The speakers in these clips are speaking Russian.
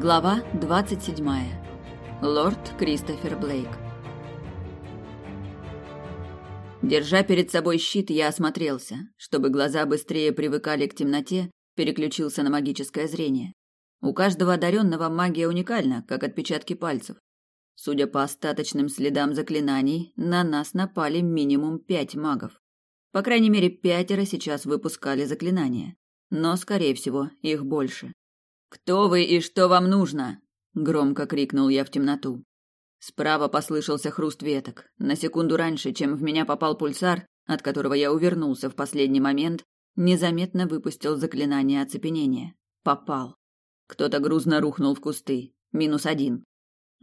Глава 27. Лорд Кристофер Блейк. Держа перед собой щит, я осмотрелся. Чтобы глаза быстрее привыкали к темноте, переключился на магическое зрение. У каждого одаренного магия уникальна, как отпечатки пальцев. Судя по остаточным следам заклинаний, на нас напали минимум пять магов. По крайней мере, пятеро сейчас выпускали заклинания. Но, скорее всего, их больше. «Кто вы и что вам нужно?» – громко крикнул я в темноту. Справа послышался хруст веток. На секунду раньше, чем в меня попал пульсар, от которого я увернулся в последний момент, незаметно выпустил заклинание оцепенения. Попал. Кто-то грузно рухнул в кусты. Минус один.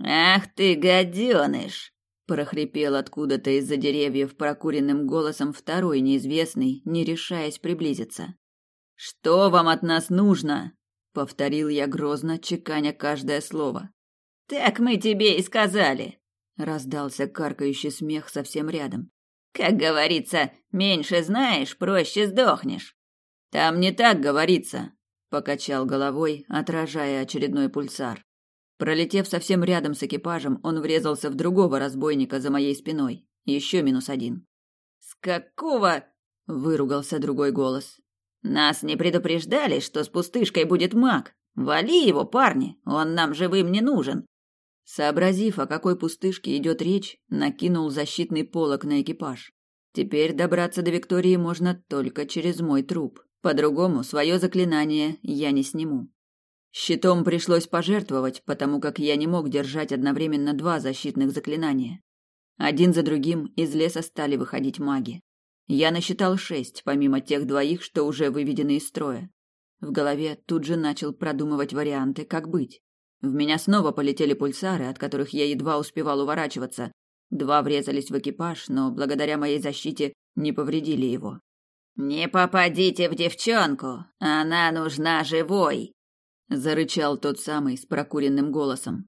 «Ах ты, гаденыш!» – прохрипел откуда-то из-за деревьев прокуренным голосом второй неизвестный, не решаясь приблизиться. «Что вам от нас нужно?» Повторил я грозно, чеканя каждое слово. Так мы тебе и сказали, раздался каркающий смех совсем рядом. Как говорится, меньше знаешь, проще сдохнешь. Там не так говорится, покачал головой, отражая очередной пульсар. Пролетев совсем рядом с экипажем, он врезался в другого разбойника за моей спиной. Еще минус один. С какого? выругался другой голос. Нас не предупреждали, что с пустышкой будет маг. Вали его, парни, он нам живым не нужен. Сообразив, о какой пустышке идет речь, накинул защитный полог на экипаж. Теперь добраться до Виктории можно только через мой труп. По-другому свое заклинание я не сниму. Щитом пришлось пожертвовать, потому как я не мог держать одновременно два защитных заклинания. Один за другим из леса стали выходить маги. Я насчитал шесть, помимо тех двоих, что уже выведены из строя. В голове тут же начал продумывать варианты, как быть. В меня снова полетели пульсары, от которых я едва успевал уворачиваться. Два врезались в экипаж, но благодаря моей защите не повредили его. «Не попадите в девчонку! Она нужна живой!» — зарычал тот самый с прокуренным голосом.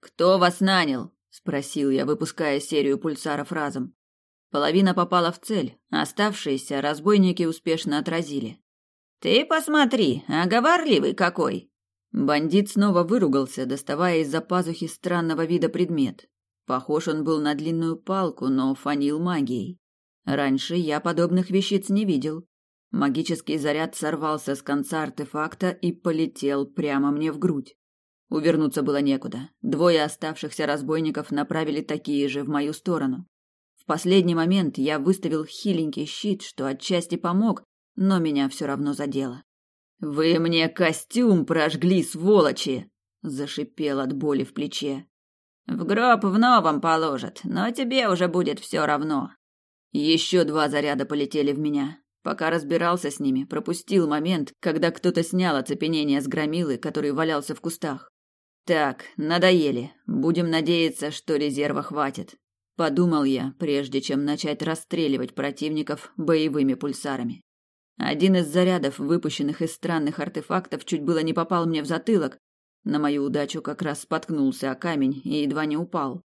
«Кто вас нанял?» — спросил я, выпуская серию пульсаров разом. Половина попала в цель, оставшиеся разбойники успешно отразили. «Ты посмотри, оговорливый какой!» Бандит снова выругался, доставая из-за пазухи странного вида предмет. Похож он был на длинную палку, но фанил магией. Раньше я подобных вещиц не видел. Магический заряд сорвался с конца артефакта и полетел прямо мне в грудь. Увернуться было некуда. Двое оставшихся разбойников направили такие же в мою сторону. В последний момент я выставил хиленький щит, что отчасти помог, но меня все равно задело. «Вы мне костюм прожгли, сволочи!» – зашипел от боли в плече. «В гроб в новом положат, но тебе уже будет все равно». Еще два заряда полетели в меня. Пока разбирался с ними, пропустил момент, когда кто-то снял оцепенение с громилы, который валялся в кустах. Так, надоели. Будем надеяться, что резерва хватит подумал я, прежде чем начать расстреливать противников боевыми пульсарами. Один из зарядов, выпущенных из странных артефактов, чуть было не попал мне в затылок. На мою удачу как раз споткнулся о камень и едва не упал.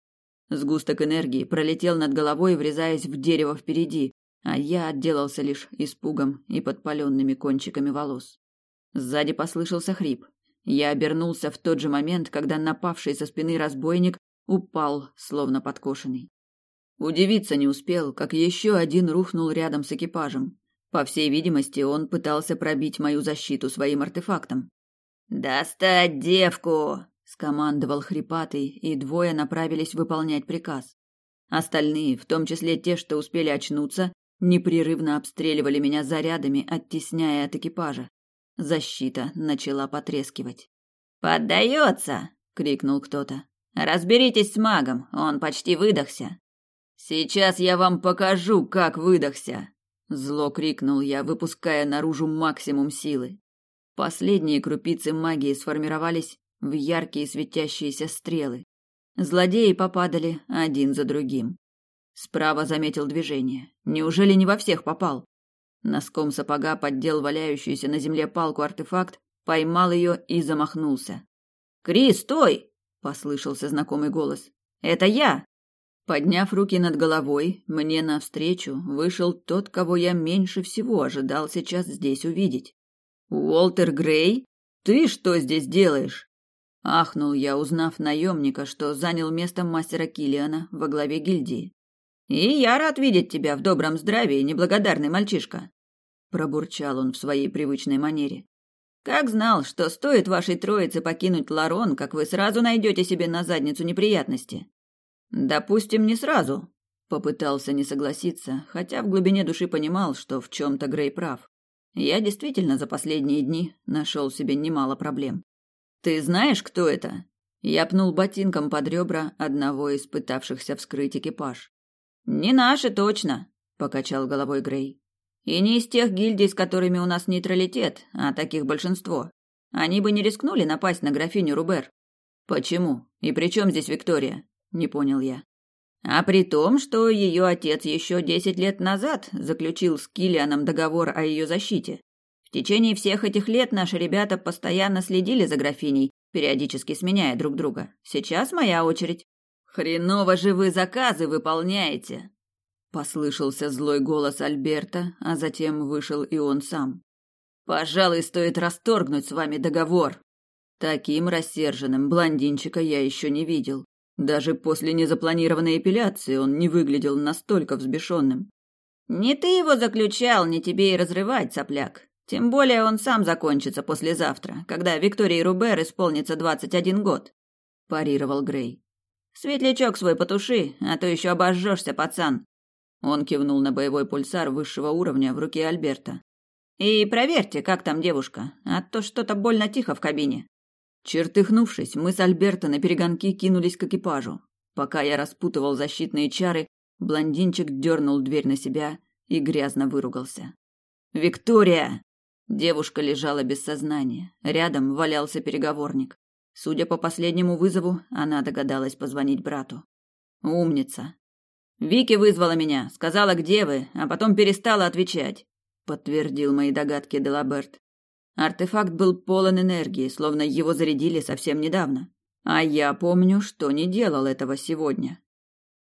Сгусток энергии пролетел над головой, врезаясь в дерево впереди, а я отделался лишь испугом и подпаленными кончиками волос. Сзади послышался хрип. Я обернулся в тот же момент, когда напавший со спины разбойник упал, словно подкошенный. Удивиться не успел, как еще один рухнул рядом с экипажем. По всей видимости, он пытался пробить мою защиту своим артефактом. «Достать девку!» – скомандовал хрипатый, и двое направились выполнять приказ. Остальные, в том числе те, что успели очнуться, непрерывно обстреливали меня зарядами, оттесняя от экипажа. Защита начала потрескивать. «Поддается!» — крикнул кто-то. «Разберитесь с магом, он почти выдохся». Сейчас я вам покажу, как выдохся, зло крикнул я, выпуская наружу максимум силы. Последние крупицы магии сформировались в яркие светящиеся стрелы. Злодеи попадали один за другим. Справа заметил движение. Неужели не во всех попал? Носком сапога поддел валяющуюся на земле палку артефакт, поймал ее и замахнулся. «Крис, стой!» – послышался знакомый голос. «Это я!» Подняв руки над головой, мне навстречу вышел тот, кого я меньше всего ожидал сейчас здесь увидеть. «Уолтер Грей? Ты что здесь делаешь?» Ахнул я, узнав наемника, что занял место мастера Килиана во главе гильдии. «И я рад видеть тебя в добром здравии, неблагодарный мальчишка», пробурчал он в своей привычной манере. Как знал, что стоит вашей троице покинуть Ларон, как вы сразу найдете себе на задницу неприятности. Допустим, не сразу, попытался не согласиться, хотя в глубине души понимал, что в чем-то Грей прав. Я действительно за последние дни нашел себе немало проблем. Ты знаешь, кто это? Я пнул ботинком под ребра одного из пытавшихся вскрыть экипаж. Не наши точно, покачал головой Грей. И не из тех гильдий, с которыми у нас нейтралитет, а таких большинство. Они бы не рискнули напасть на графиню Рубер. Почему? И при чем здесь Виктория? Не понял я. А при том, что ее отец еще десять лет назад заключил с Килианом договор о ее защите. В течение всех этих лет наши ребята постоянно следили за графиней, периодически сменяя друг друга. Сейчас моя очередь. Хреново же вы заказы выполняете, Послышался злой голос Альберта, а затем вышел и он сам. Пожалуй, стоит расторгнуть с вами договор. Таким рассерженным блондинчика я еще не видел. Даже после незапланированной эпиляции он не выглядел настолько взбешенным. Не ты его заключал, не тебе и разрывать, сопляк. Тем более он сам закончится послезавтра, когда Виктории Рубер исполнится двадцать один год, парировал Грей. Светлячок свой потуши, а то еще обожжешься, пацан. Он кивнул на боевой пульсар высшего уровня в руке Альберта. И проверьте, как там девушка, а то что-то больно тихо в кабине. Чертыхнувшись, мы с Альберто на перегонки кинулись к экипажу. Пока я распутывал защитные чары, блондинчик дернул дверь на себя и грязно выругался. «Виктория!» Девушка лежала без сознания. Рядом валялся переговорник. Судя по последнему вызову, она догадалась позвонить брату. «Умница!» Вики вызвала меня, сказала, где вы, а потом перестала отвечать, подтвердил мои догадки Делаберт. Артефакт был полон энергии, словно его зарядили совсем недавно. А я помню, что не делал этого сегодня.